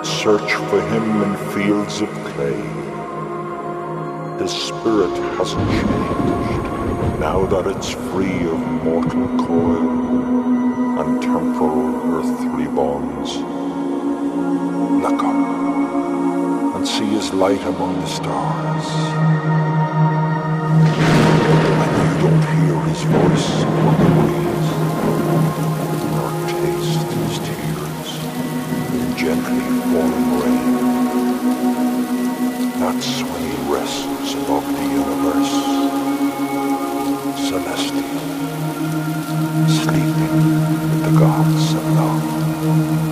not search for him in fields of clay. His spirit hasn't changed now that it's free of mortal coil and temporal earthly bonds. Look up and see his light among the stars. And you don't hear his voice on the waves. gently falling rain, that swinging rests above the universe, celestial, sleeping with the gods of love.